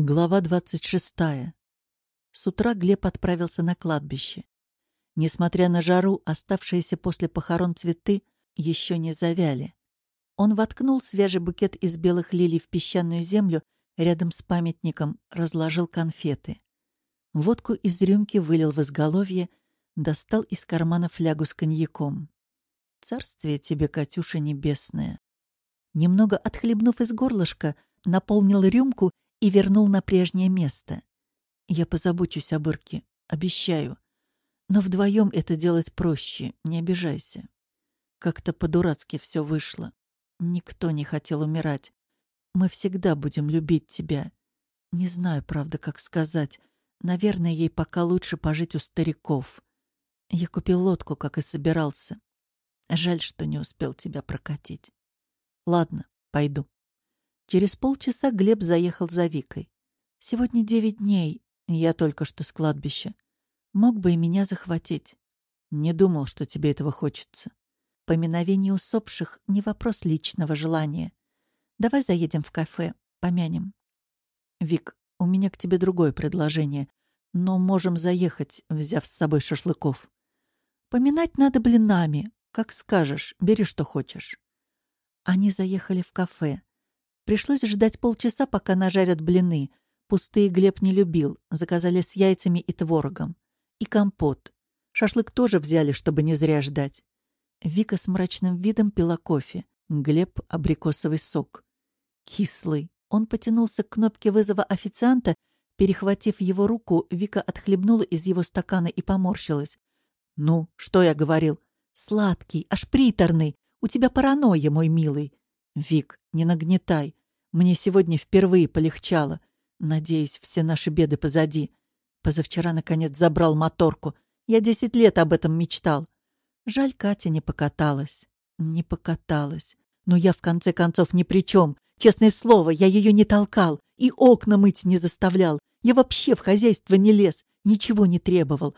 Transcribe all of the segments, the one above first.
Глава 26. С утра Глеб отправился на кладбище. Несмотря на жару, оставшиеся после похорон цветы еще не завяли. Он воткнул свежий букет из белых лилий в песчаную землю рядом с памятником, разложил конфеты. Водку из рюмки вылил в изголовье, достал из кармана флягу с коньяком. «Царствие тебе, Катюша небесная!» Немного отхлебнув из горлышка, наполнил рюмку и вернул на прежнее место. Я позабочусь об Ирке, обещаю. Но вдвоем это делать проще, не обижайся. Как-то по-дурацки все вышло. Никто не хотел умирать. Мы всегда будем любить тебя. Не знаю, правда, как сказать. Наверное, ей пока лучше пожить у стариков. Я купил лодку, как и собирался. Жаль, что не успел тебя прокатить. Ладно, пойду. Через полчаса Глеб заехал за Викой. «Сегодня девять дней. Я только что с кладбища. Мог бы и меня захватить. Не думал, что тебе этого хочется. Поминовение усопших — не вопрос личного желания. Давай заедем в кафе, помянем. Вик, у меня к тебе другое предложение, но можем заехать, взяв с собой шашлыков. Поминать надо блинами. Как скажешь, бери, что хочешь. Они заехали в кафе. Пришлось ждать полчаса, пока нажарят блины. Пустые Глеб не любил. Заказали с яйцами и творогом. И компот. Шашлык тоже взяли, чтобы не зря ждать. Вика с мрачным видом пила кофе. Глеб — абрикосовый сок. Кислый. Он потянулся к кнопке вызова официанта. Перехватив его руку, Вика отхлебнула из его стакана и поморщилась. «Ну, что я говорил?» «Сладкий, аж приторный. У тебя паранойя, мой милый». «Вик, не нагнетай. Мне сегодня впервые полегчало. Надеюсь, все наши беды позади. Позавчера, наконец, забрал моторку. Я десять лет об этом мечтал. Жаль, Катя не покаталась. Не покаталась. Но я, в конце концов, ни при чем. Честное слово, я ее не толкал и окна мыть не заставлял. Я вообще в хозяйство не лез, ничего не требовал.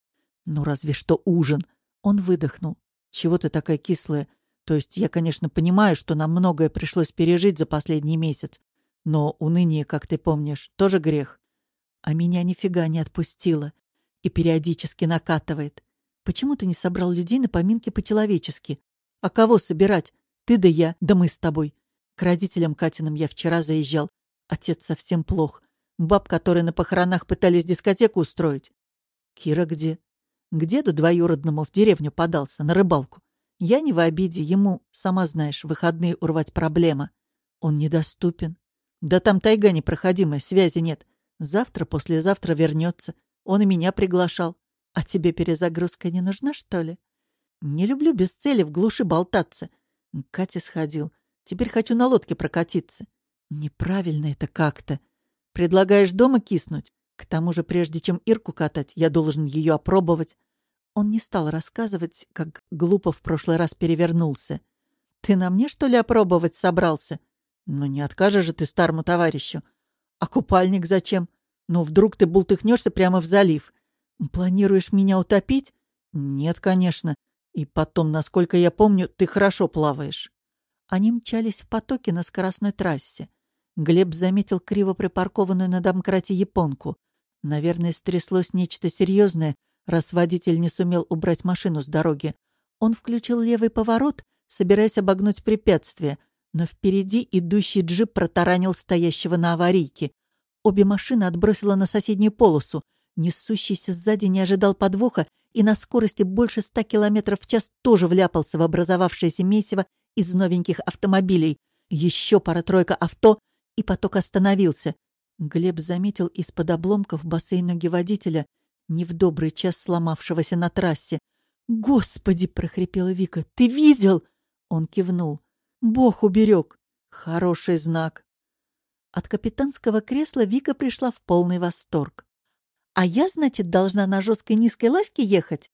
Ну, разве что ужин. Он выдохнул. Чего ты такая кислая? То есть я, конечно, понимаю, что нам многое пришлось пережить за последний месяц, но уныние, как ты помнишь, тоже грех. А меня нифига не отпустило и периодически накатывает. Почему ты не собрал людей на поминки по-человечески? А кого собирать? Ты да я, да мы с тобой. К родителям Катиным я вчера заезжал. Отец совсем плох. Баб, которые на похоронах пытались дискотеку устроить. Кира где? К деду двоюродному в деревню подался, на рыбалку. Я не в обиде, ему, сама знаешь, выходные урвать проблема. Он недоступен. Да там тайга непроходимая, связи нет. Завтра, послезавтра вернется. Он и меня приглашал. А тебе перезагрузка не нужна, что ли? Не люблю без цели в глуши болтаться. Катя сходил. Теперь хочу на лодке прокатиться. Неправильно это как-то. Предлагаешь дома киснуть? К тому же, прежде чем Ирку катать, я должен ее опробовать. Он не стал рассказывать, как глупо в прошлый раз перевернулся. «Ты на мне, что ли, опробовать собрался?» «Ну, не откажешь же ты старому товарищу. А купальник зачем? Ну, вдруг ты бултыхнешься прямо в залив. Планируешь меня утопить?» «Нет, конечно. И потом, насколько я помню, ты хорошо плаваешь». Они мчались в потоке на скоростной трассе. Глеб заметил криво припаркованную на домкрате японку. Наверное, стряслось нечто серьезное, раз водитель не сумел убрать машину с дороги. Он включил левый поворот, собираясь обогнуть препятствие, но впереди идущий джип протаранил стоящего на аварийке. Обе машины отбросило на соседнюю полосу. Несущийся сзади не ожидал подвоха и на скорости больше ста километров в час тоже вляпался в образовавшееся месиво из новеньких автомобилей. Еще пара-тройка авто, и поток остановился. Глеб заметил из-под обломков босые ноги водителя не в добрый час сломавшегося на трассе. «Господи!» — прохрипела Вика. «Ты видел?» Он кивнул. «Бог уберег!» Хороший знак. От капитанского кресла Вика пришла в полный восторг. «А я, значит, должна на жесткой низкой лавке ехать?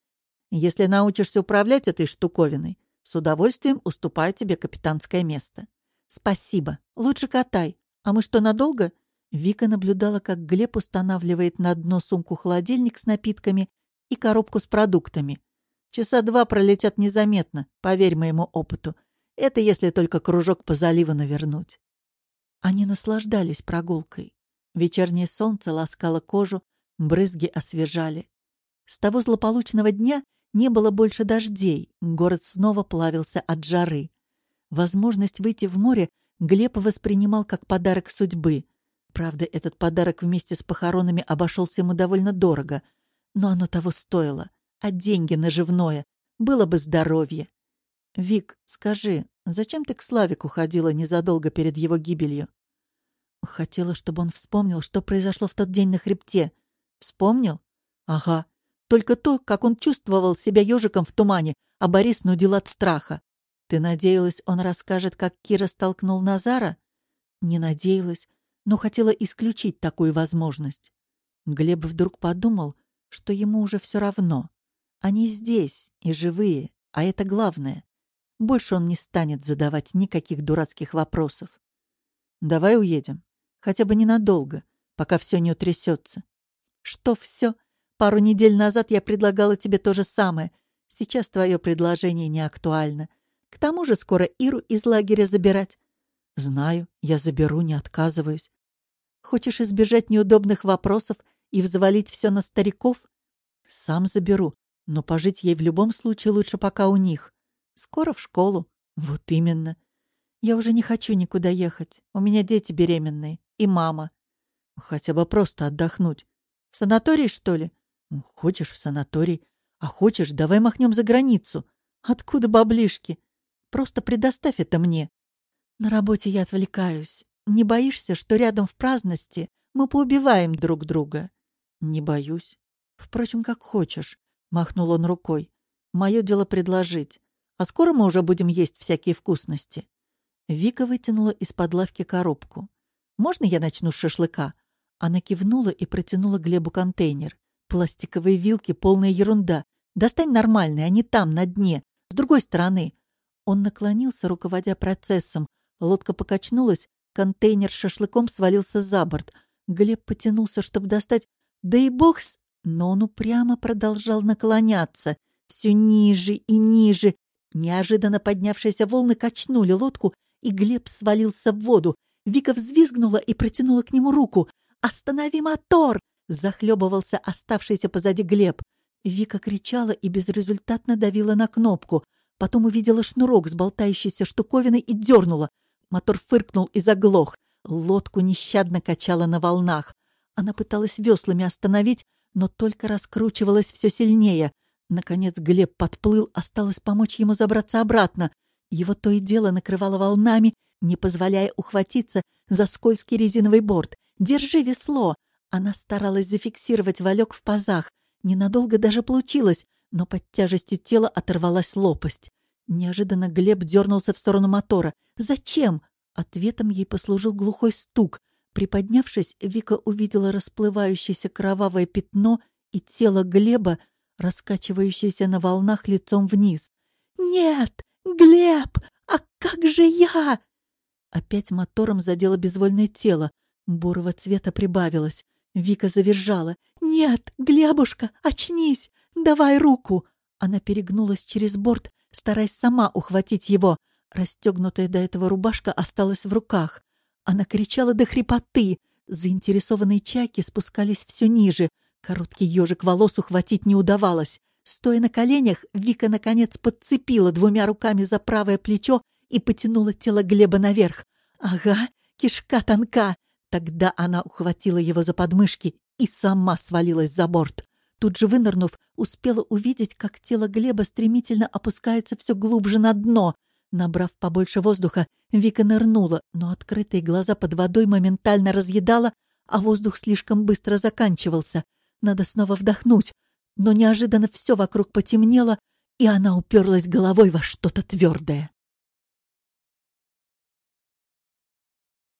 Если научишься управлять этой штуковиной, с удовольствием уступаю тебе капитанское место. Спасибо. Лучше катай. А мы что, надолго?» Вика наблюдала, как Глеб устанавливает на дно сумку-холодильник с напитками и коробку с продуктами. Часа два пролетят незаметно, поверь моему опыту. Это если только кружок по заливу навернуть. Они наслаждались прогулкой. Вечернее солнце ласкало кожу, брызги освежали. С того злополучного дня не было больше дождей, город снова плавился от жары. Возможность выйти в море Глеб воспринимал как подарок судьбы. Правда, этот подарок вместе с похоронами обошелся ему довольно дорого, но оно того стоило. А деньги наживное. Было бы здоровье. «Вик, скажи, зачем ты к Славику ходила незадолго перед его гибелью?» Хотела, чтобы он вспомнил, что произошло в тот день на хребте. Вспомнил? Ага. Только то, как он чувствовал себя ежиком в тумане, а Борис нудил от страха. Ты надеялась, он расскажет, как Кира столкнул Назара? Не надеялась, но хотела исключить такую возможность. Глеб вдруг подумал, что ему уже все равно. Они здесь и живые, а это главное. Больше он не станет задавать никаких дурацких вопросов. «Давай уедем. Хотя бы ненадолго, пока все не утрясется». «Что все? Пару недель назад я предлагала тебе то же самое. Сейчас твое предложение не актуально. К тому же скоро Иру из лагеря забирать». «Знаю, я заберу, не отказываюсь. Хочешь избежать неудобных вопросов и взвалить все на стариков? Сам заберу, но пожить ей в любом случае лучше пока у них. Скоро в школу. Вот именно. Я уже не хочу никуда ехать. У меня дети беременные. И мама. Хотя бы просто отдохнуть. В санатории, что ли? Хочешь в санаторий. А хочешь, давай махнем за границу. Откуда баблишки? Просто предоставь это мне. На работе я отвлекаюсь. Не боишься, что рядом в праздности мы поубиваем друг друга? Не боюсь. Впрочем, как хочешь. Махнул он рукой. Мое дело предложить. А скоро мы уже будем есть всякие вкусности». Вика вытянула из-под лавки коробку. «Можно я начну с шашлыка?» Она кивнула и протянула Глебу контейнер. «Пластиковые вилки — полная ерунда. Достань нормальные, они там, на дне, с другой стороны». Он наклонился, руководя процессом. Лодка покачнулась, контейнер с шашлыком свалился за борт. Глеб потянулся, чтобы достать... Да и бог с... Но он упрямо продолжал наклоняться. Все ниже и ниже, Неожиданно поднявшиеся волны качнули лодку, и Глеб свалился в воду. Вика взвизгнула и протянула к нему руку. «Останови мотор!» — захлебывался оставшийся позади Глеб. Вика кричала и безрезультатно давила на кнопку. Потом увидела шнурок с болтающейся штуковиной и дернула. Мотор фыркнул и заглох. Лодку нещадно качала на волнах. Она пыталась веслами остановить, но только раскручивалась все сильнее — Наконец Глеб подплыл, осталось помочь ему забраться обратно. Его то и дело накрывало волнами, не позволяя ухватиться за скользкий резиновый борт. «Держи весло!» Она старалась зафиксировать Валек в пазах. Ненадолго даже получилось, но под тяжестью тела оторвалась лопасть. Неожиданно Глеб дернулся в сторону мотора. «Зачем?» Ответом ей послужил глухой стук. Приподнявшись, Вика увидела расплывающееся кровавое пятно и тело Глеба, раскачивающаяся на волнах лицом вниз. «Нет! Глеб! А как же я?» Опять мотором задело безвольное тело. Бурого цвета прибавилось. Вика завизжала. «Нет, Глебушка, очнись! Давай руку!» Она перегнулась через борт, стараясь сама ухватить его. Расстегнутая до этого рубашка осталась в руках. Она кричала до хрипоты. Заинтересованные чайки спускались все ниже — Короткий ежик волос ухватить не удавалось. Стоя на коленях, Вика, наконец, подцепила двумя руками за правое плечо и потянула тело Глеба наверх. Ага, кишка тонка. Тогда она ухватила его за подмышки и сама свалилась за борт. Тут же вынырнув, успела увидеть, как тело Глеба стремительно опускается все глубже на дно. Набрав побольше воздуха, Вика нырнула, но открытые глаза под водой моментально разъедала, а воздух слишком быстро заканчивался. Надо снова вдохнуть. Но неожиданно все вокруг потемнело, и она уперлась головой во что-то твердое.